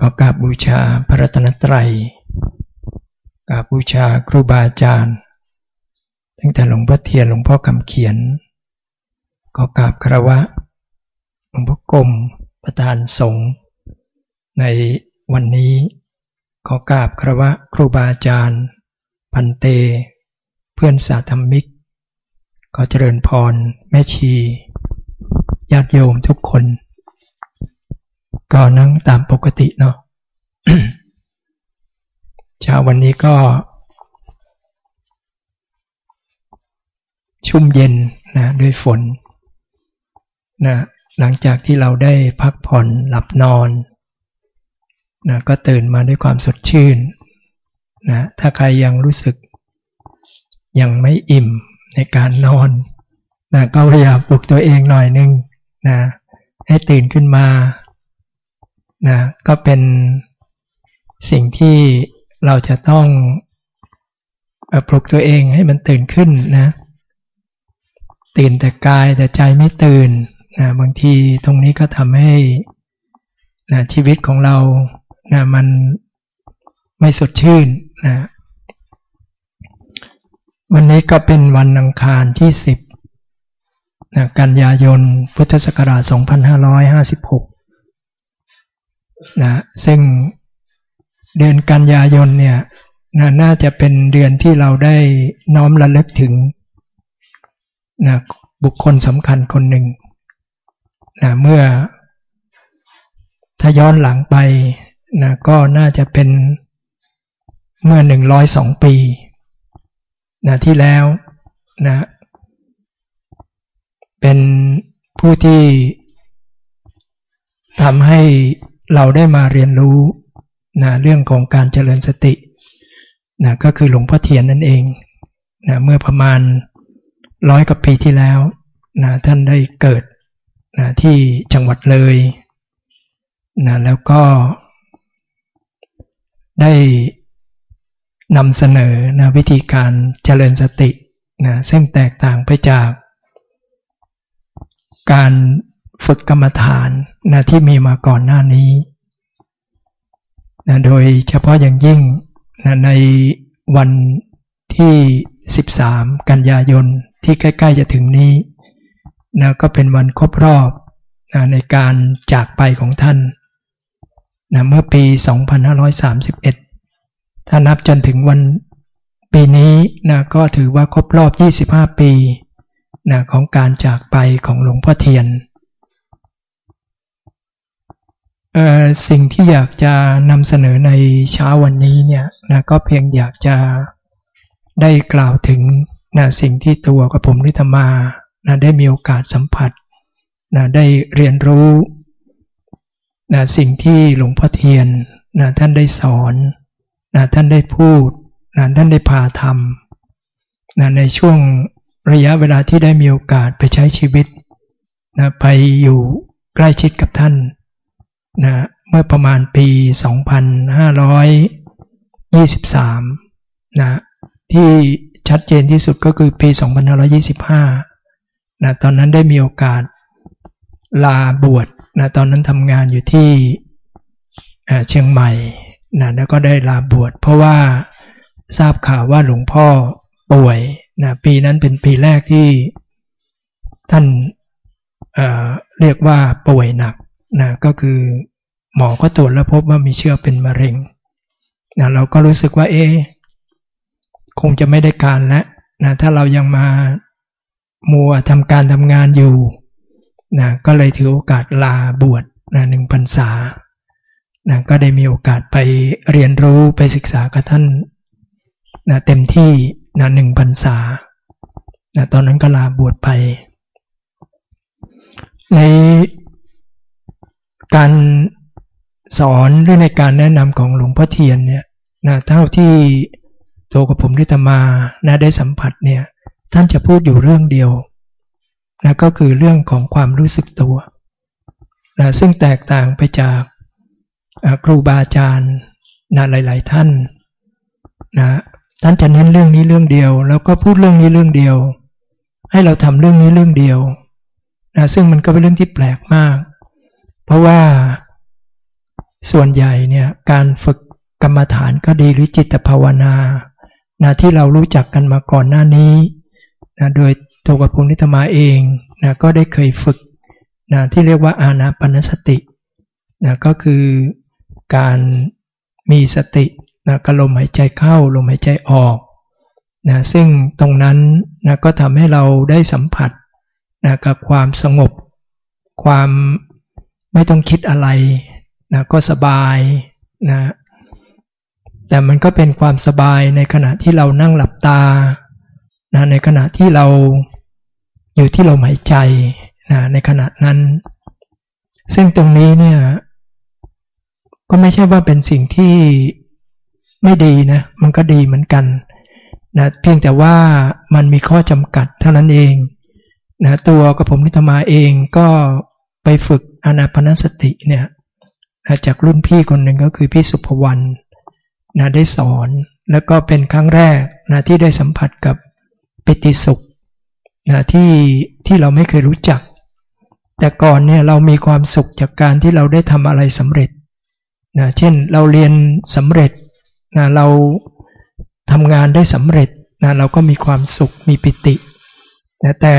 ก็กราบบูชาพระรัตนตรัยกราบบูชาครูบาอาจารย์ ตั้งแต่หลวงพ่อเทียนหลวงพ่อคำเขียน ก็กราบคารวะหลวงพ่อกรมประธานสงฆ์ในวันนี้ขอกราบคารวะครูบาอาจารย์ พันเต เพื่อนสาธรรมิก ขอเจริญพร แม่ชีญาติโยมทุกคน ก็นั่งตามปกติเนาะเช้าวันนี้ก็ ชุ่มเย็นนะด้วยฝนนะหลังจากที่เราได้พักผ่อนหลับนอนนะก็ตื่นมาด้วยความสดชื่นนะถ้าใครยังรู้สึกยังไม่อิ่มในการนอนนะก็พยายามปลุกตัวเองหน่อยนึงนะให้ตื่นขึ้นมา นะก็เป็นสิ่งที่เราจะต้องปลุกตัวเองให้มันตื่นขึ้นนะ ตื่นแต่กายแต่ใจไม่ตื่นนะบางทีตรงนี้ก็ทำให้นะชีวิตของเรานะมันไม่สดชื่นนะวันนี้ก็เป็นวันอังคารที่ 10นะกันยายนพุทธศักราช 2556 นะซึ่งเดือนกันยายนเนี่ยนะน่าจะเป็นเดือนที่เราได้น้อมระลึกถึงนะบุคคลสำคัญคนหนึ่งนะเมื่อถ้าย้อนหลังไปนะก็น่าจะเป็นเมื่อหนึ่งร้อยสองปีนะที่แล้วนะเป็นผู้ที่ทำให้ เราได้มาเรียนรู้นะเรื่องของการเจริญสตินะก็คือหลวงพ่อเทียนนั่นเองนะเมื่อประมาณร้อยกว่าปีที่แล้วนะท่านได้เกิดนะที่จังหวัดเลยนะแล้วก็ได้นำเสนอนะวิธีการเจริญสตินะซึ่งแตกต่างไปจากการฝึกกรรมฐานนะที่มีมาก่อนหน้านี้นะโดยเฉพาะอย่างยิ่งนะในวันที่ 13 กันยายนที่ใกล้ ๆ จะถึงนี้นะก็เป็นวันครบรอบนะในการจากไปของท่านนะเมื่อปี 2531 ถ้านับจนถึงวันปีนี้นะก็ถือว่าครบรอบ 25 ปีนะของการจากไปของหลวงพ่อเทียน สิ่งที่อยากจะนำเสนอในเช้าวันนี้เนี่ยนะก็เพียงอยากจะได้กล่าวถึงนะสิ่งที่ตัวกับผมนิธมานะได้มีโอกาสสัมผัสนะได้เรียนรู้นะสิ่งที่หลวงพ่อเทียนนะท่านได้สอนนะท่านได้พูดนะท่านได้พาทำนะในช่วงระยะเวลาที่ได้มีโอกาสไปใช้ชีวิตนะไปอยู่ใกล้ชิดกับท่าน นะเมื่อประมาณปี 2523 นะที่ชัดเจนที่สุดก็คือปี 2525 นะตอนนั้นได้มีโอกาสลาบวชนะตอนนั้นทำงานอยู่ที่เชียงใหม่นะแล้วก็ได้ลาบวชเพราะว่าทราบข่าวว่าหลวงพ่อป่วยนะปีนั้นเป็นปีแรกที่ท่านเเรียกว่าป่วยหนักนะก็คือ หมอก็ตรวจแล้วพบว่ามีเชื้อเป็นมะเร็งนะเราก็รู้สึกว่าเอ๊คงจะไม่ได้การแล้วนะถ้าเรายังมามัวทำการทำงานอยู่นะก็เลยถือโอกาสลาบวชนะหนึ่งพรรษานะก็ได้มีโอกาสไปเรียนรู้ไปศึกษากับท่านนะเต็มที่นะหนึ่งพรรษานะตอนนั้นก็ลาบวชไป ในการ สอนหรือในการแนะนำของหลวงพ่อเทียนเนี่ยนะเท่าที่โตกับผมที่ตมานะได้สัมผัสเนี่ยท่านจะพูดอยู่เรื่องเดียวนะก็คือเรื่องของความรู้สึกตัวนะซึ่งแตกต่างไปจากครูบาอาจารย์นะหลาย ๆ ท่านนะท่านจะเน้นเรื่องนี้เรื่องเดียว แล้วก็พูดเรื่องนี้เรื่องเดียว ให้เราทำเรื่องนี้เรื่องเดียวนะซึ่งมันก็เป็นเรื่องที่แปลกมาก เพราะว่า ส่วนใหญ่เนี่ยการฝึกกรรมฐานก็ดีหรือจิตภาวนานะที่เรารู้จักกันมาก่อนหน้านี้นะโดยตัวกับภูนิธมาเองนะก็ได้เคยฝึกนะที่เรียกว่าอานาปนสตินะก็คือการมีสตินะกลมหายใจเข้าลมหายใจออกนะซึ่งตรงนั้นนะก็ทำให้เราได้สัมผัสนะกับความสงบ ความไม่ต้องคิดอะไร นะก็สบายนะแต่มันก็เป็นความสบายในขณะที่เรานั่งหลับตานะในขณะที่เราอยู่ที่ลมหายใจนะในขณะนั้น ซึ่งตรงนี้เนี่ยก็ไม่ใช่ว่าเป็นสิ่งที่ไม่ดีนะมันก็ดีเหมือนกันนะเพียงแต่ว่ามันมีข้อจำกัดเท่านั้นเองนะตัวกับผมนิตมาเองก็ไปฝึกอนาปนสติเนี่ย นะจากรุ่นพี่คนหนึ่งก็คือพี่สุภวรรณนะได้สอน แล้วก็เป็นครั้งแรกนะที่ได้สัมผัสกับปิติสุขนะที่ที่เราไม่เคยรู้จัก แต่ก่อนเนี่ยเรามีความสุขจากการที่เราได้ทำอะไรสำเร็จนะเช่นเราเรียนสำเร็จนะเราทำงานได้สำเร็จนะเราก็มีความสุขมีปิตินะแต่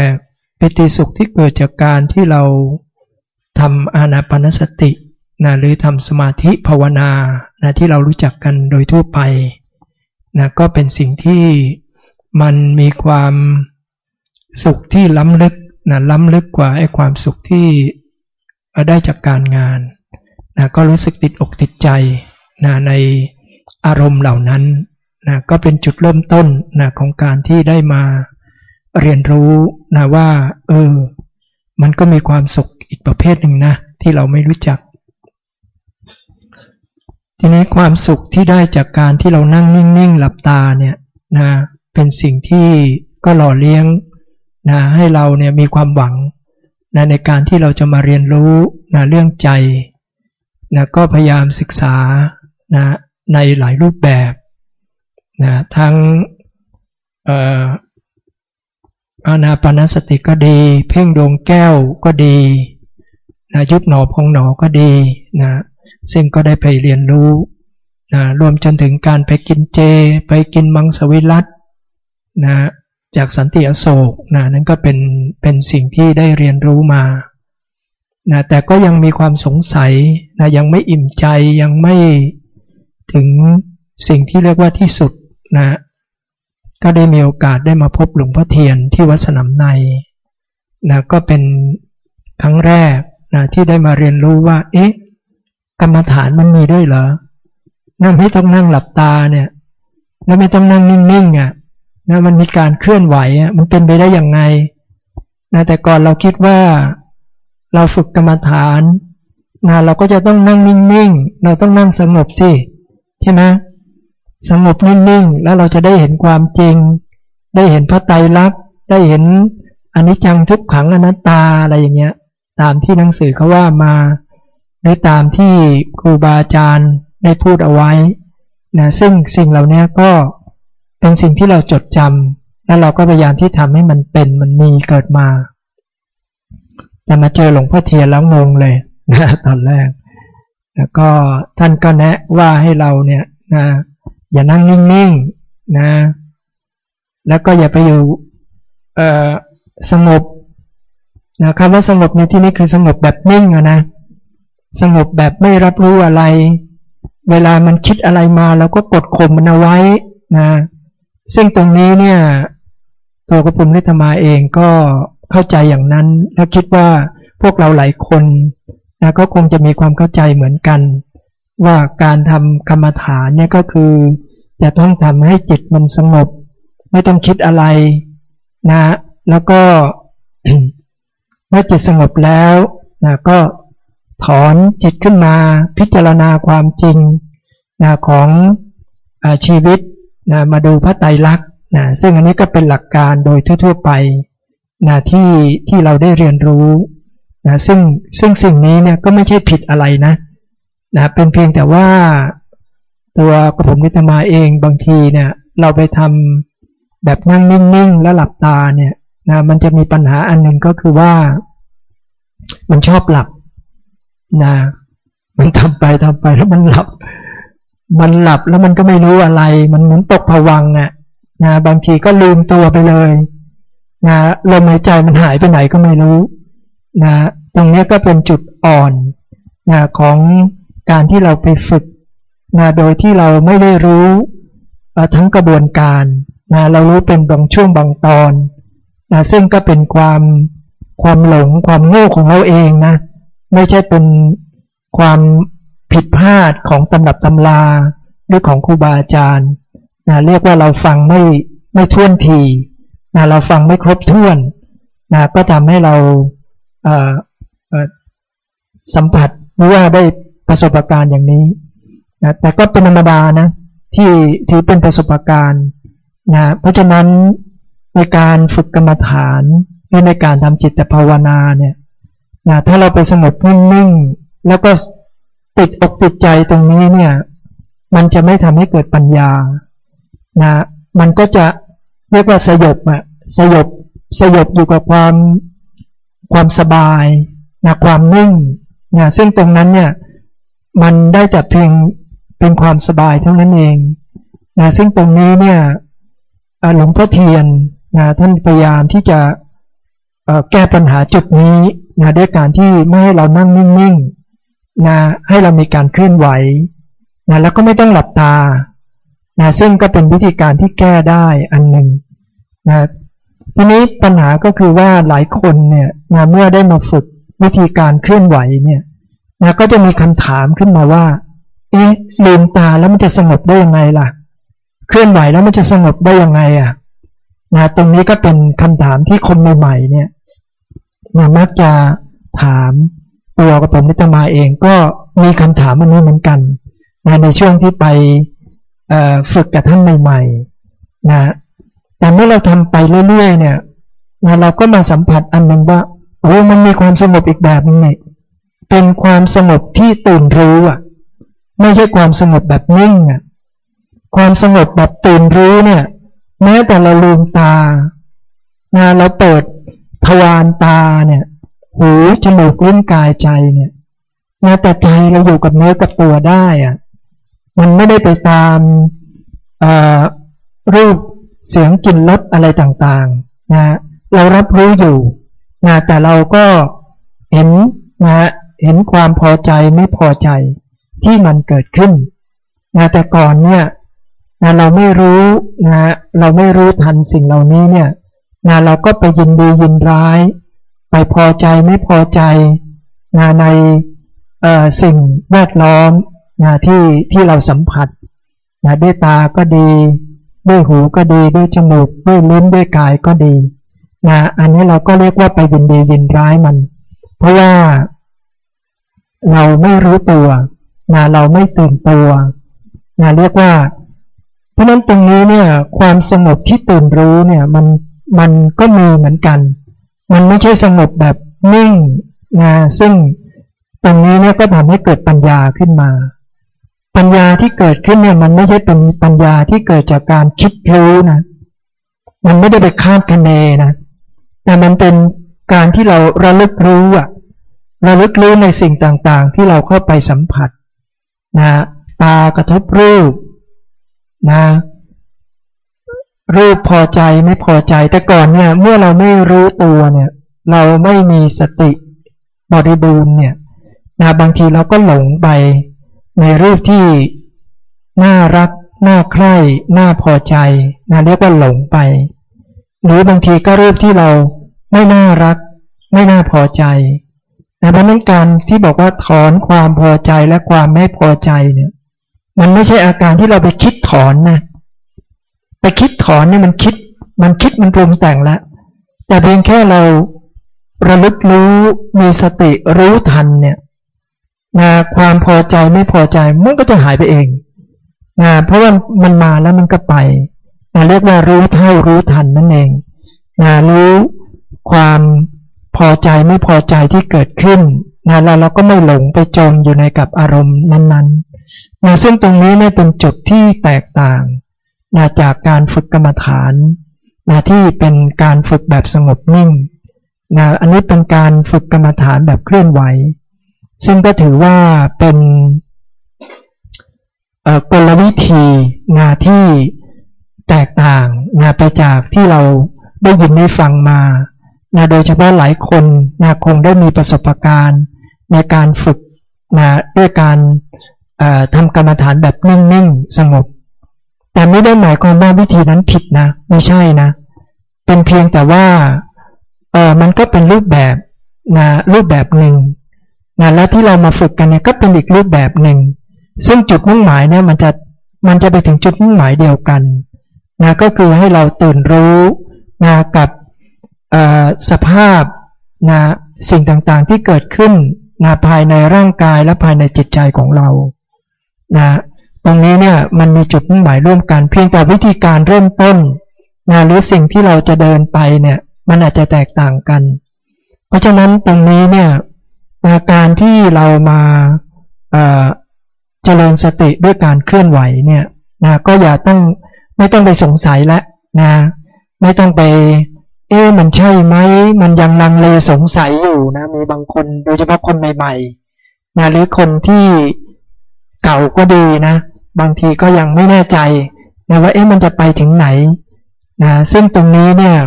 ปิติสุขที่เกิดจากการที่เราทำอานาปนสติ นะหรือทำสมาธิภาวนานะที่เรารู้จักกันโดยทั่วไปนะก็เป็นสิ่งที่มันมีความสุขที่ล้ำลึกนะล้ำลึกกว่าไอ้ความสุขที่ได้จากการงานนะก็รู้สึกติดอกติดใจนะในอารมณ์เหล่านั้นนะก็เป็นจุดเริ่มต้นนะของการที่ได้มาเรียนรู้นะว่า เออ มันก็มีความสุขอีกประเภทหนึ่งนะ ที่เราไม่รู้จัก ทีนี้ความสุขที่ได้จากการที่เรานั่งนิ่งๆหลับตาเนี่ยนะเป็นสิ่งที่ก็หล่อเลี้ยงนะให้เราเนี่ยมีความหวังนะในการที่เราจะมาเรียนรู้นะเรื่องใจนะก็พยายามศึกษานะในหลายรูปแบบนะทั้งอานาปนสติก็ดี เพ่งดวงแก้วก็ดีนะยุบหนอพองหนอก็ดีนะ ซึ่งก็ได้ไปเรียนรู้นะรวมจนถึงการไปกินเจ ไปกินมังสวิรัตนะจากสันติอโศกนะนั่นก็เป็นเป็นสิ่งที่ได้เรียนรู้มานะแต่ก็ยังมีความสงสัยนะยังไม่อิ่มใจยังไม่ถึงสิ่งที่เรียกว่าที่สุดนะก็ได้มีโอกาสได้มาพบหลวงพ่อเทียนที่วัดสนามในนะก็เป็นครั้งแรกนะที่ได้มาเรียนรู้ว่า เอ๊ะ กรรมฐานมันมีด้วยเหรอนั่นไม่ต้องนั่งหลับตาเนี่ย แล้วไม่ต้องนั่งนิ่งๆอะนะมันมีการเคลื่อนไหวอะมันเป็นไปได้อย่างไงนะแต่ก่อนเราคิดว่า เราฝึกกรรมฐานนะเราก็จะต้องนั่งนิ่งๆ เราต้องนั่งสงบสิใช่ไหมสงบนิ่งๆ แล้วเราจะได้เห็นความจริง ได้เห็นพระไตรลักษณ์ได้เห็นอนิจจังทุกขังอนัตตาอะไรอย่างเงี้ย ตามที่หนังสือเขาว่ามา หรือตามที่ครูบาอาจารย์ได้พูดเอาไว้นะซึ่งสิ่งเหล่านี้ก็เป็นสิ่งที่เราจดจำแล้วเราก็พยายามที่ทำให้มันเป็นมันมีเกิดมา แต่มาเจอหลวงพ่อเทียนแล้วงงเลยนะตอนแรกแล้วก็ท่านก็แนะว่าให้เราเนี่ยนะอย่านั่งนิ่งๆนะ แล้วก็อย่าไปอยู่สงบนะคำว่าสงบในที่นี้คือสงบแบบนิ่งนะ สงบแบบไม่รับรู้อะไร เวลามันคิดอะไรมาเราก็กดข่มมันเอาไว้นะซึ่งตรงนี้เนี่ย ตัวกระปุมนิธมาเองก็เข้าใจอย่างนั้น และคิดว่าพวกเราหลายคนนะก็คงจะมีความเข้าใจเหมือนกัน ว่าการทำกรรมฐานเนี่ยก็คือ จะต้องทำให้จิตมันสงบ ไม่ต้องคิดอะไรนะแล้วก็เมื่อจิตสงบแล้วนะก็ ถอนจิตขึ้นมาพิจารณาความจริงนะของอชีวิตนะมาดูพระไตรลักษณ์นะซึ่งอันนี้ก็เป็นหลักการโดยทั่วๆไปนะที่ที่เราได้เรียนรู้นะซึ่งซึ่งสิ่งนี้เนี่ยก็ไม่ใช่ผิดอะไรนะนะเป็นเพียงแต่ว่าตัวกระผมนิตมาเองบางทีเนี่ยเราไปทำแบบนั่งนิ่งๆ แล้วหลับตาเนี่ยนะมันจะมีปัญหาอันหนึ่งก็คือว่า มันชอบหลับ นะมันทำไปทำไปแล้วมันหลับ มันหลับแล้วมันก็ไม่รู้อะไร มันเหมือนตกผวังอะนะบางทีก็ลืมตัวไปเลยนะลมหายใจมันหายไปไหนก็ไม่รู้นะตรงนี้ก็เป็นจุดอ่อนนะของการที่เราไปฝึกนะโดยที่เราไม่ได้รู้ทั้งกระบวนการนะเรารู้เป็นบางช่วงบางตอนนะซึ่งก็เป็นความความหลงความโง่ของเราเองนะ ไม่ใช่เป็นความผิดพลาดของตำรับตำราหรือของครูบาอาจารย์นะเรียกว่าเราฟังไม่ไม่ท่วนทีนะเราฟังไม่ครบถ้วนนะก็ทำให้เราสัมผัสหรือว่าได้ประสบการณ์อย่างนี้นะแต่ก็เป็นธรรมดานะที่ที่เป็นประสบการณ์นะเพราะฉะนั้นในการฝึกกรรมฐานหรือในการทำจิตภาวนาเนี่ย นะถ้าเราไปสงบนิ่งๆแล้วก็ติดอกติดใจตรงนี้เนี่ย มันจะไม่ทำให้เกิดปัญญานะมันก็จะเรียกว่าสยบอะสยบสยบอยู่กับความความสบายนะความนิ่งนะซึ่งตรงนั้นเนี่ยมันได้แต่เพียงเป็นความสบายเท่านั้นเองนะซึ่งตรงนี้เนี่ยหลวงพ่อเทียนนะท่านพยายามที่จะ แก้ปัญหาจุดนี้นะด้วยการที่ไม่ให้เรานั่งนิ่งๆนะให้เรามีการเคลื่อนไหวนะแล้วก็ไม่ต้องหลับตานะซึ่งก็เป็นวิธีการที่แก้ได้อันหนึ่งนะทีนี้ปัญหาก็คือว่าหลายคนเนี่ยนะเมื่อได้มาฝึกวิธีการเคลื่อนไหวเนี่ยนะก็จะมีคำถามขึ้นมาว่า เอ๊ะลืมตาแล้วมันจะสงบได้ยังไงล่ะ เคลื่อนไหวแล้วมันจะสงบได้ยังไงอะนะตรงนี้ก็เป็นคำถามที่คนใหม่ๆเนี่ย นะมักจะถามตัวกับผมนิตมาเองก็มีคำถามอันนี้เหมือนกันนะในช่วงที่ไปฝึกกับท่านใหม่ๆนะแต่เมื่อเราทำไปเรื่อยๆเนี่ยนะเราก็มาสัมผัสอันหนึ่งว่าโอ้มันมีความสงบอีกแบบนึงเนี่ยเป็นความสงบที่ตื่นรู้อะ ไม่ใช่ความสงบแบบนิ่งอะความสงบแบบตื่นรู้เนี่ย แม้แต่เราลืมตานะเราเปิด ทวารตาเนี่ย หูจมูกลิ้นกายใจเนี่ยนะแต่ใจเราอยู่กับเนื้อกับตัวได้อะมันไม่ได้ไปตามรูปเสียงกลิ่นรสอะไรต่างๆนะเรารับรู้อยู่นะแต่เราก็เห็นนะเห็นความพอใจไม่พอใจที่มันเกิดขึ้นนะแต่ก่อนเนี่ยนะเราไม่รู้นะเราไม่รู้ทันสิ่งเหล่านี้เนี่ย นะเราก็ไปยินดียินร้าย ไปพอใจไม่พอใจนะในสิ่งแวดล้อมนะที่ที่เราสัมผัสนะด้วยตาก็ดี ด้วยหูก็ดีด้วยจมูกด้วยลิ้นด้วยกายก็ดีนะอันนี้เราก็เรียกว่าไปยินดียินร้ายมัน เพราะว่าเราไม่รู้ตัวนะเราไม่ตื่นตัวนะเรียกว่า เพราะนั้นตรงนี้เนี่ยความสงบที่ตื่นรู้เนี่ยมัน มันก็มีเหมือนกัน มันไม่ใช่สงบแบบนิ่งนะซึ่งตรงนี้เนี่ยก็ทำให้เกิดปัญญาขึ้นมา ปัญญาที่เกิดขึ้นเนี่ยมันไม่ใช่เป็นปัญญาที่เกิดจากการคิดรู้นะ มันไม่ได้ไปคาดคะเนนะ แต่มันเป็นการที่เราระลึกรู้อะระลึกรู้ในสิ่งต่างๆ ที่เราเข้าไปสัมผัสนะตากระทบรูปนะ รูปพอใจไม่พอใจ แต่ก่อนเนี่ยเมื่อเราไม่รู้ตัวเนี่ย เราไม่มีสติบริบูรณ์เนี่ยนะบางทีเราก็หลงไปในรูปที่น่ารักน่าใคร่น่าพอใจนะเรียกว่าหลงไป หรือบางทีก็รูปที่เราไม่น่ารัก ไม่น่าพอใจนะเพราะนั้นการที่บอกว่าถอนความพอใจและความไม่พอใจเนี่ย มันไม่ใช่อาการที่เราไปคิดถอนนะ ไปคิดถอนเนี่ยมันคิด มันคิดมันปรุงแต่งแล้วแต่เพียงแค่เราระลึกรู้มีสติรู้ทันเนี่ยนะความพอใจไม่พอใจมันก็จะหายไปเองนะเพราะว่ามันมาแล้วมันก็ไปนะเรียกว่ารู้เท่ารู้ทันนั่นเองนะรู้ความพอใจไม่พอใจที่เกิดขึ้นนะแล้วเราก็ไม่หลงไปจมอยู่ในกับอารมณ์นั้นๆนะซึ่งตรงนี้เนี่ยเป็นจุดที่แตกต่าง นะจากการฝึกกรรมฐานนะที่เป็นการฝึกแบบสงบนิ่งนะอันนี้เป็นการฝึกกรรมฐานแบบเคลื่อนไหว ซึ่งก็ถือว่าเป็นกลวิธีงาที่แตกต่างนะไปจากที่เราได้ยินได้ฟังมานะโดยเฉพาะหลายคนนะคงได้มีประสบการณ์ในการฝึกนะด้วยการทำกรรมฐานแบบนิ่ง ๆ สงบ แต่ไม่ได้หมายความว่าวิธีนั้นผิดนะ ไม่ใช่นะ เป็นเพียงแต่ว่าเออมันก็เป็นรูปแบบนะรูปแบบหนึ่งนะและที่เรามาฝึกกันเนี่ยก็เป็นอีกรูปแบบหนึ่ง ซึ่งจุดมุ่งหมายเนี่ยมันจะมันจะไปถึงจุดมุ่งหมายเดียวกันนะก็คือให้เราตื่นรู้นะกับสภาพนะสิ่งต่างๆที่เกิดขึ้นนะภายในร่างกายและภายในจิตใจของเรานะ ตรงนี้เนี่ยมันมีจุดมุ่งหมายร่วมกัน เพียงแต่วิธีการเริ่มต้นนะหรือสิ่งที่เราจะเดินไปเนี่ยมันอาจจะแตกต่างกัน เพราะฉะนั้นตรงนี้เนี่ยการที่เรามาเจริญสติด้วยการเคลื่อนไหวเนี่ยนะก็อย่าต้องไม่ต้องไปสงสัยแล้วนะไม่ต้องไป เอ๊ะมันใช่ไหมมันยังลังเลสงสัยอยู่นะมีบางคนโดยเฉพาะคนใหม่ๆนะหรือคนที่ เก่าก็ดีนะ บางทีก็ยังไม่แน่ใจนะว่าเอ๊ะมันจะไปถึงไหนนะซึ่งตรงนี้เนี่ย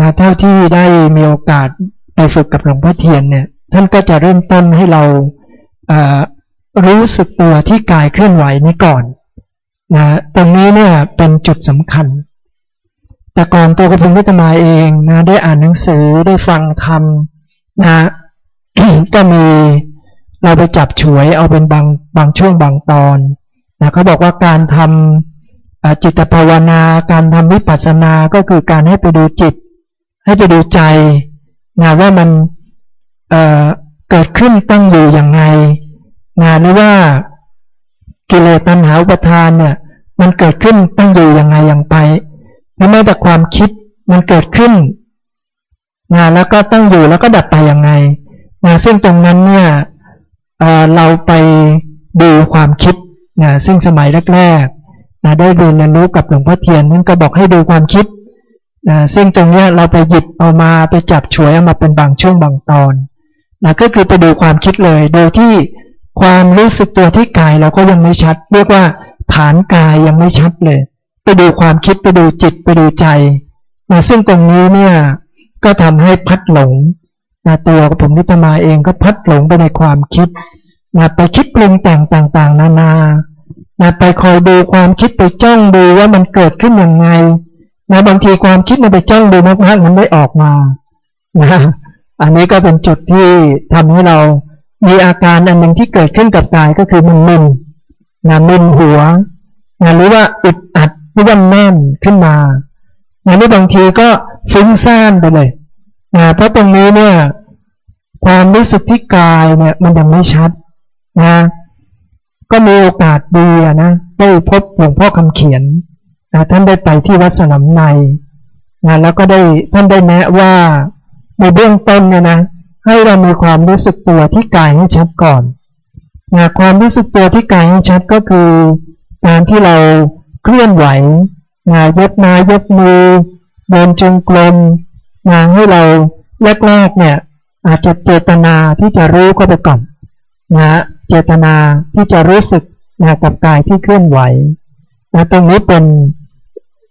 นะเท่าที่ได้มีโอกาสไปฝึกกับหลวงพ่อเทียนเนี่ยท่านก็จะเริ่มต้นให้เราารู้สึกตัวที่กายเคลื่อนไหวนี้ก่อนนะตรงนี้เนี่ยเป็นจุดสำคัญ แต่ก่อนตัวกระพุ้งพิตมาเองนะได้อ่านหนังสือได้ฟังธรรมนะก็มี เราไปจับฉวยเอาเป็นบางบางช่วงบางตอนนะเขาบอกว่าการทำจิตภาวนา การทำวิปัสสนาก็คือการให้ไปดูจิต ให้ไปดูใจนะว่ามันเเกิดขึ้นตั้งอยู่อย่างไงนะหรือว่ากิเลสตัณหาอุปทานเนี่ยมันเกิดขึ้นตั้งอยู่อยังไงอย่างไปแล้วแม้แต่ความคิดมันเกิดขึ้นนะแล้วก็ตั้งอยู่แล้วก็ดับไปอยังไงนะซึ่งตรงนั้นเนี่ย เราไปดูความคิดนะซึ่งสมัยแรกๆนะได้เรียนรู้กับหลวงพ่อเทียนนั่นก็บอกให้ดูความคิดนะซึ่งตรงนี้เราไปหยิบเอามาไปจับฉวยเอามาเป็นบางช่วงบางตอนนะก็คือไปดูความคิดเลย โดยที่ความรู้สึกตัวที่กายเราก็ยังไม่ชัด เรียกว่าฐานกายยังไม่ชัดเลย ไปดูความคิดไปดูจิตไปดูใจนะซึ่งตรงนี้เนี่ยก็ทำให้พัดหลง นะตัวผมนิตมาเองก็พัดหลงไปในความคิดนะไปคิดปรุงแต่งต่างๆ นานานะไปคอยดูความคิดไปจ้องดูว่ามันเกิดขึ้นยังไงนะบางทีความคิดมันไปจ้องดูมากๆมันไม่ออกมานะอันนี้ก็เป็นจุดที่ทำให้เรามีอาการอันหนึ่งที่เกิดขึ้นกับกายก็คือมันมึนนะมึนหัวนะหรือว่าอึดอัดหรือว่าแน่นขึ้นมานะนี่บางทีก็ฟุ้งซ่านไปเลย นะเพราะตรงนี้เนี่ยความรู้สึกที่กายเนี่ยมันยังไม่ชัดนะก็มีโอกาสดีนะได้พบหลวงพ่อคำเขียนนะท่านได้ไปที่วัดสนามในนะแล้วก็ได้ท่านได้แนะว่าในเบื้องต้นเนี่ยนะให้เรามีความรู้สึกตัวที่กายให้ชัดก่อนนะความรู้สึกตัวที่กายให้ชัดก็คือการที่เราเคลื่อนไหวนะยกมายกมือเดินจงกรม นะให้เราแรกๆเนี่ย อาจจะเจตนาที่จะรู้ก็ไปก่อนนะเจตนาที่จะรู้สึกนะกับกายที่เคลื่อนไหวนะตรงนี้เป็น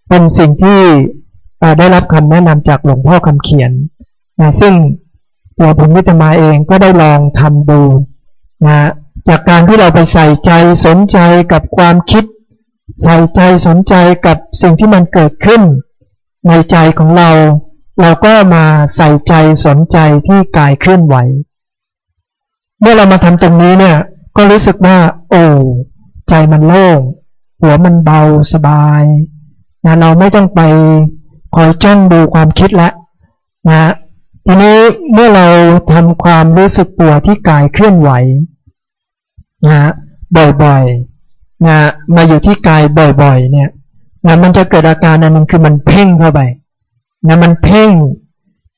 เป็นสิ่งที่ได้รับคำแนะนำจากหลวงพ่อคำเขียนนะซึ่งตัวผมวิตมาเองก็ได้ลองทำดูนะจากการที่เราไปใส่ใจสนใจกับความคิด ใส่ใจสนใจกับสิ่งที่มันเกิดขึ้น ในใจของเรา เราก็มาใส่ใจสนใจที่กายเคลื่อนไหว เมื่อเรามาทำตรงนี้เนี่ย ก็รู้สึกว่า โอ้ใจมันโล่ง หัวมันเบาสบายนะเราไม่ต้องไปคอยจ้องดูความคิดแล้วนะทีนี้เมื่อเราทำความรู้สึกตัวที่กายเคลื่อนไหวนะบ่อยๆนะมาอยู่ที่กายบ่อยๆ เนี่ยนะมันจะเกิดอาการอันนึงคือมันเพ่งเข้าไป นะมันเพ่ง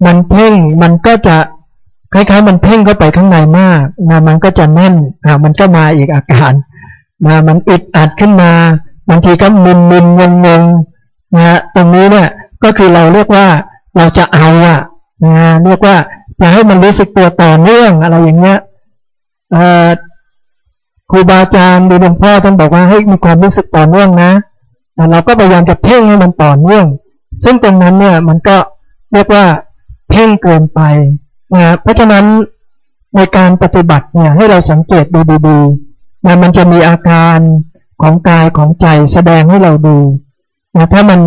มันเพ่งมันก็จะคล้ายๆ มันเพ่งเข้าไปข้างในมากนะมันก็จะแน่นอ่ามันก็มาอีกอาการนะมันอึดอัดขึ้นมาบางทีก็มึนมึนงงงนะตรงนี้เนี่ยก็คือเราเรียกว่าเราจะเอาอะนะเรียกว่าจะให้มันรู้สึกตัวต่อเนื่องอะไรอย่างเงี้ยครูบาอาจารย์หรือหลวงพ่อท่านบอกว่าให้มีความรู้สึกต่อเนื่องนะแต่เราก็พยายามจะเพ่งให้มันต่อเนื่อง ซึ่งตรงนั้นเนี่ยมันก็เรียกว่าเพ่งเกินไปนะเพราะฉะนั้นในการปฏิบัติเนี่ยให้เราสังเกตดูดีๆนะมันจะมีอาการของกายของใจแสดงให้เราดูนะถ้ามัน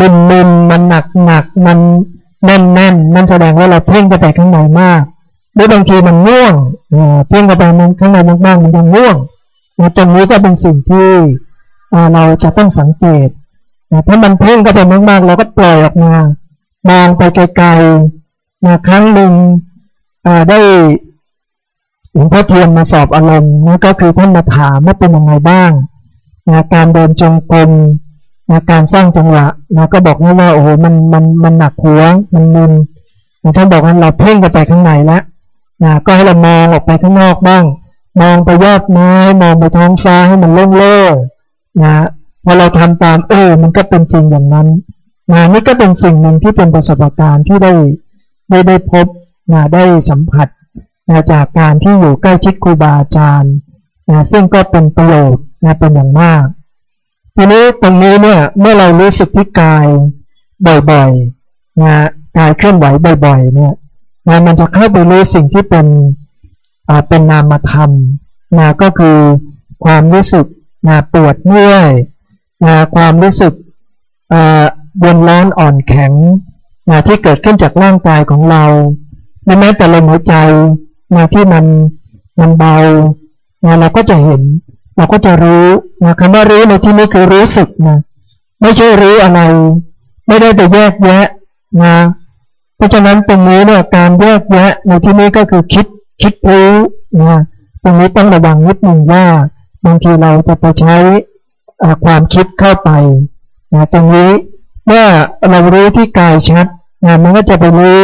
มึนมึนมันหนักหนักมันแน่นแน่นมันแสดงว่าเราเพ่งไปข้างในมากหรือบางทีมันง่วงเพ่งไปข้างในมากๆมันยังง่วงนะตรงนี้ก็เป็นสิ่งที่เราจะต้องสังเกต ถ้ามันเพ่งก็ไปมากๆเราก็ปล่อยออกมามองไปไกลๆนะครั้งหนึ่งได้หลวงพ่อเทียนมาสอบอารมณ์นั่นก็คือท่านมาถามว่าเป็นยังไงบ้างนะการเดินจงกรมนะการสร้างจังหวะนะก็บอกว่าโอ้โหมันมันมันหนักหัวมันมึนนะท่านบอกว่าเราเพ่งไปข้างในแล้วนะก็ให้เรามองออกไปข้างนอกบ้าง มองไปยอดไม้มองไปท้องฟ้าให้มันโล่งๆนะ พอเราทำตามเออมันก็เป็นจริงอย่างนั้นนะนี่ก็เป็นสิ่งหนึ่งที่เป็นประสบการณ์ที่ได้ได้ได้พบนะได้สัมผัสนะจากการที่อยู่ใกล้ชิดครูบาอาจารย์นะซึ่งก็เป็นประโยชน์นะเป็นอย่างมาก ทีนี้ตรงนี้เนี่ยเมื่อเรารู้สึกที่กายบ่อยๆนะกายเคลื่อนไหวบ่อยๆเนี่ยนะมันจะเข้าไปรู้สิ่งที่เป็นเป็นนามธรรมนะก็คือความรู้สึกนะปวดเมื่อย นะความรู้สึกเย็นร้อนอ่อนแข็งนะที่เกิดขึ้นจากร่างกายของเราแม้แต่ลมหายใจนะที่มันมันเบานะเราก็จะเห็น เราก็จะรู้นะคำว่ารู้ในที่นี้คือรู้สึกนะไม่ใช่รู้อะไร ไม่ได้ไปแยกแยะนะเพราะฉะนั้นตรงนี้เนี่ยการแยกแยะในที่นี้ก็คือคิดคิดรู้นะตรงนี้ต้องระวังนิดหนึ่งว่าบางทีเราจะไปใช้ ความคิดเข้าไปนะตรงนี้เมื่อเรารู้ที่กายชัดนะมันก็จะไปรู้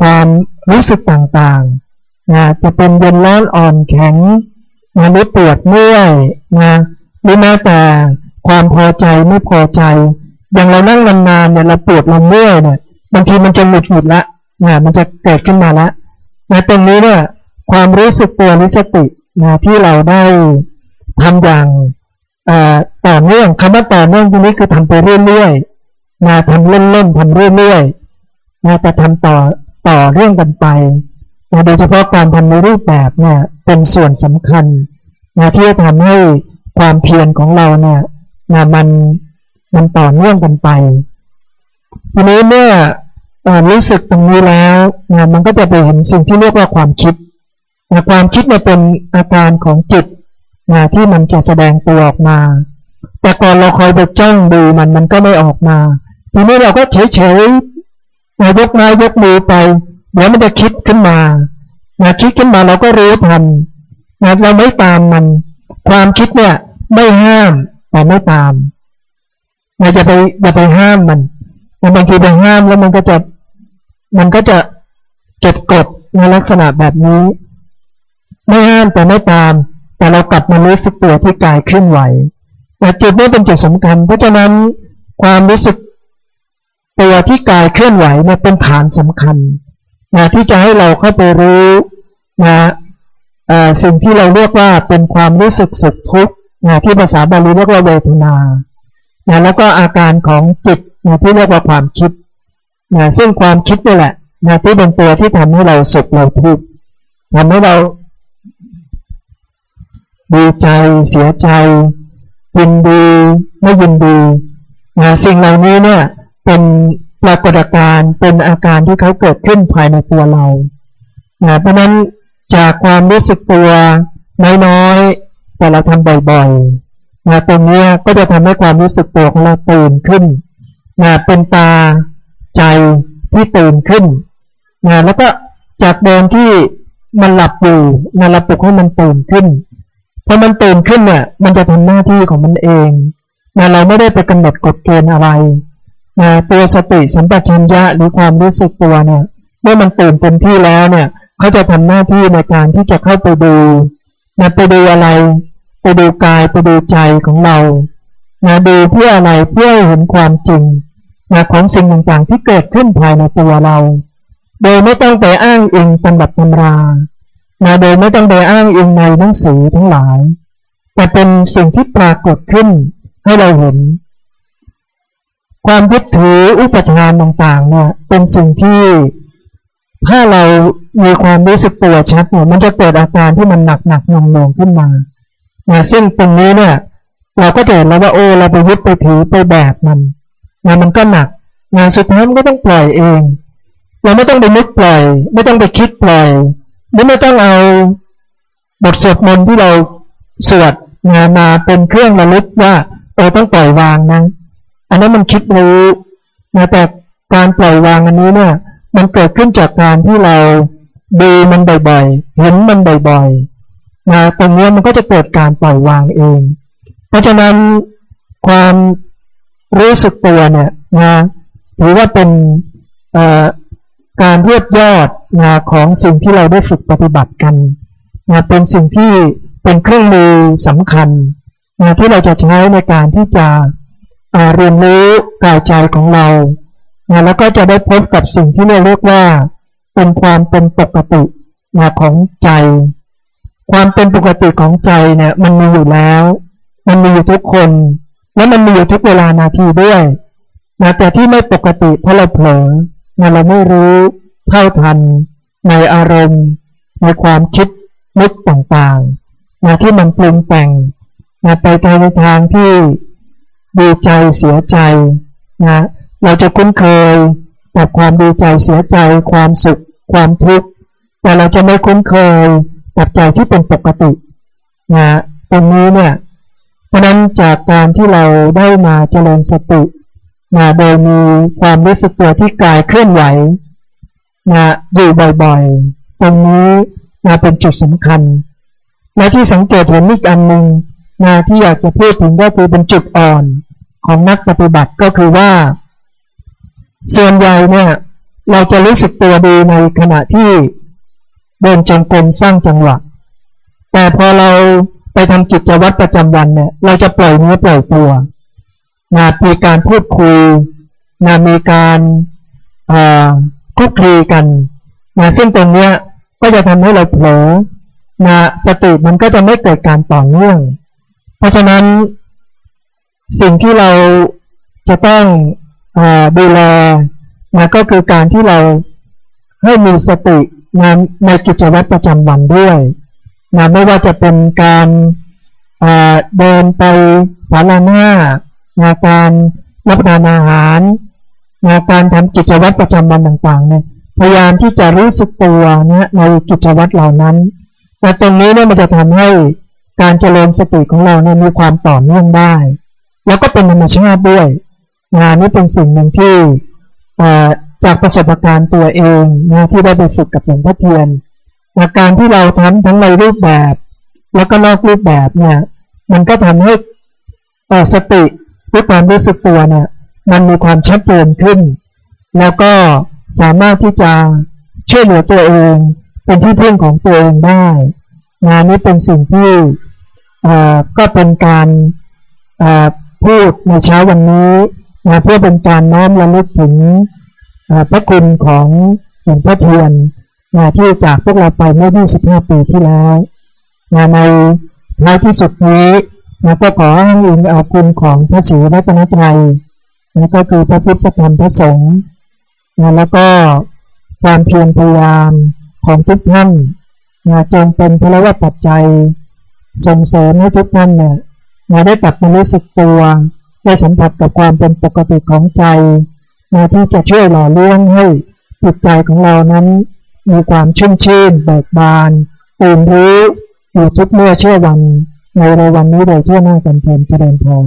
ความรู้สึกต่างๆนะจะเป็นเย็นร้อนอ่อนแข็งนะหรือปวดเมื่อยนะหรือแม้แต่ความพอใจไม่พอใจ อย่างเรานั่งนานๆเนี่ยเราปวดเราเมื่อยเนี่ยบางทีมันจะหงุดหงิดละนะมันจะเกิดขึ้นมาละนะตรงนี้เนี่ยความรู้สึกตัวนิสตินะที่เราได้ทำอย่าง ต่อเนื่องคำว่าต่อเนื่องตรงนี้คือทำไปเรื่อยๆนะทำเล่นๆทำเรื่อยๆนะจะทำต่อต่อเรื่องกันไปนะโดยเฉพาะการทำในรูปแบบเนี่ยเป็นส่วนสำคัญนะที่จะทำให้ความเพียรของเราเนี่ยนะมันมันต่อเนื่องกันไปทีนี้เมื่อรู้สึกตรงนี้แล้วนะมันก็จะไปเห็นสิ่งที่เรียกว่าความคิดนะความคิดเนี่ยเป็นอาการของจิต นะที่มันจะแสดงตัวออกมา แต่ก่อนเราคอยไปจ้องดูมันมันก็ไม่ออกมาทีนี้เราก็เฉยเฉยยกไม้ยกมือไปเดี๋ยวมันจะคิดขึ้นมานะคิดขึ้นมาเราก็รู้ทันนะเราไม่ตามมัน ความคิดเนี่ย ไม่ห้ามแต่ไม่ตามเราจะไปอย่าไปห้ามมันบางทีไปห้ามแล้วมันก็จะ มันก็จะเก็บกดในลักษณะแบบนี้ ไม่ห้ามแต่ไม่ตาม แต่เรากลับมารู้สึกตัวที่กายเคลื่อนไหวแต่จุดนี้เป็นจุดสำคัญ เพราะฉะนั้นความรู้สึกตัวที่กายเคลื่อนไหวเนี่ยเป็นฐานสำคัญนะที่จะให้เราเข้าไปรู้นะสิ่งที่เราเรียกว่าเป็นความรู้สึกสุขทุกข์นะที่ภาษาบาลีเรียกว่าเวทนานะแล้วก็อาการของจิตนะที่เรียกว่าความคิดนะซึ่งความคิดนี่แหละนะที่เป็นตัวที่ทำให้เราสุขเราทุกข์ทำให้เรา ดีใจ เสียใจ ยินดี ไม่ยินดีนะสิ่งเหล่านี้เนี่ยเป็นปรากฏการณ์เป็นอาการที่เขาเกิดขึ้นภายในตัวเรานะเพราะนั้นจากความรู้สึกตัวน้อยๆแต่เราทำบ่อยๆนะตรงนี้ก็จะทำให้ความรู้สึกตัวของเราตื่นขึ้นนะเป็นตาใจที่ตื่นขึ้นนะแล้วก็จากเดิมที่มันหลับอยู่นะเราปลุกให้มันตื่นขึ้น อมันตื่นขึ้นเนี่ยมันจะทำหน้าที่ของมันเองนะเราไม่ได้ไปกำหนดกฎเกณฑ์อะไรนะตัวสติสัมปชัญญะหรือความรู้สึกตัวเนี่ยเมื่อมันตื่นเต็มที่แล้วเนี่ยเขาจะทำหน้าที่ในการที่จะเข้าไปดูนะไปดูอะไร ไปดูกายไปดูใจของเรานะดูเพื่ออะไรเพื่อเห็นความจริงนะของสิ่งต่างๆที่เกิดขึ้นภายในตัวเรา โดยไม่ต้องไปอ้างอิงตำรับตำรา มาโดยไม่ต้องไปอ้างอิงในหนังสือทั้งหลาย แต่เป็นสิ่งที่ปรากฏขึ้นให้เราเห็น ความยึดถืออุปทานต่างๆเนี่ยเป็นสิ่งที่ถ้าเรามีความรู้สึกตัวชัดเนี่ยมันจะเกิดอาการที่มันหนักหนักนองนองขึ้นมานะซึ่งตรงนี้เนี่ยเราก็จะเห็นแล้วว่าโอ้เราไปยึดไปถือไปแบบมันนะมันก็หนักงานสุดท้ายมันก็ต้องปล่อยเอง เราไม่ต้องไปนึกปล่อย ไม่ต้องไปคิดปล่อย ไม่ต้องเอาบทสวดมนต์ที่เราสวดงามาเป็นเครื่องระลึกว่าเออต้องปล่อยวางนะอันนั้นมันคิดรู้นะแต่การปล่อยวางอันนี้เนี่ยมันเกิดขึ้นจากการที่เราดูมันบ่อยๆ เห็นมันบ่อยๆนะตรงนี้มันก็จะเกิดการปล่อยวางเอง เพราะฉะนั้นความรู้สึกตัวเนี่ยนะถือว่าเป็น การเรียบยอดนะของสิ่งที่เราได้ฝึกปฏิบัติกันนะเป็นสิ่งที่เป็นเครื่องมือสำคัญนะที่เราจะใช้ในการที่จะเรียนรู้กายใจของเรานะแล้วก็จะได้พบกับสิ่งที่เราเรียกว่า เป็นความเป็นปกตินะของใจ ความเป็นปกติของใจเนี่ยมันมีอยู่แล้ว มันมีอยู่ทุกคน และมันมีอยู่ทุกเวลานาทีด้วยนะแต่ที่ไม่ปกติเพราะเราเผลอ นเราไม่รู้เท่าทัน ในอารมณ์ ในความคิดนึกต่างๆนะที่มันปรุงแต่งนะไปในทางที่ดีใจเสียใจนะเราจะคุ้นเคยกับความดีใจเสียใจ ความสุข ความทุกข์แต่เราจะไม่คุ้นเคยกับใจที่เป็นปกตินะตรงนี้เนี่ยเพราะนั้นจากการที่เราได้มาเจริญสติ นะโดยมีความรู้สึกตัวที่กายเคลื่อนไหวนะอยู่บ่อยๆ ตรงนี้นะเป็นจุดสำคัญและที่สังเกตเห็นอีกอันหนึ่งนะที่อยากจะพูดถึงก็คือเป็นจุดอ่อนของนักปฏิบัติก็คือว่า ส่วนใหญ่เนี่ย เราจะรู้สึกตัวดีในขณะที่เดินจงกรมสร้างจังหวะ แต่พอเราไปทำกิจวัตรประจำวันเนี่ย เราจะปล่อยเนื้อปล่อยตัว นะมีการพูดคุยนะมีการคุกคีกันนะซึ่งตรงเนี้ยก็จะทำให้เราเผลอนะสติมันก็จะไม่เกิดการต่อเนื่อง เพราะฉะนั้นสิ่งที่เราจะต้องดูแลนะก็คือการที่เราให้มีสตินะในกิจวัตรประจำวันด้วยนะไม่ว่าจะเป็นการเดินไปสาราหน้า นะการรับประทานอาหารนะการทำกิจวัตรประจำวันต่างๆเนี่ยพยายามที่จะรู้สึกตัวนะในกิจวัตรเหล่านั้นแต่ตรงนี้เนี่ยมันจะทำให้การเจริญสติของเราเนี่ยมีความต่อเนื่องได้ แล้วก็เป็นธรรมชาติด้วยงานนี้เป็นสิ่งหนึ่งที่จากประสบการณ์ตัวเองนะที่ได้ไปฝึกกับหลวงพ่อเทียนอาการที่เราทำทั้งในรูปแบบ แล้วก็นอกรูปแบบเนี่ยมันก็ทำให้สติ ด้วยความรู้สึกตัวเนี่ย มันมีความชัดเจนขึ้น แล้วก็สามารถที่จะช่วยเหลือตัวเอง เป็นที่พึ่งของตัวเองได้งานนี้เป็นสิ่งที่ก็เป็นการพูดในเช้าวันนี้นะเพื่อเป็นการน้อมระลึกถึงพระคุณของหลวงพ่อเทียนนะที่จากพวกเราไปเมื่อ 25 ปีที่แล้วนะในท้ายที่สุดนี้ นะก็ขอให้อิงเอาคุณของพระศรีรัตนตรัยนะก็คือพระพุทธธรรมพระสงฆ์นะแล้วก็ความเพียรพยายามของทุกท่านนะจงเป็นพลวัตปัจจัยส่งเสริมให้ทุกท่านเนี่ยนะได้กลับมารู้สึกตัวได้สัมผัสกับความเป็นปกติของใจมาที่จะช่วยหล่อเลี้ยงให้จิตใจของเรานั้น มีความชุ่มชื่นเบิกบานตื่นรู้อยู่ทุกเมื่อเชื่อวัน ในวันนี้โดยทั่วหน้ากันเพลินเจริญพร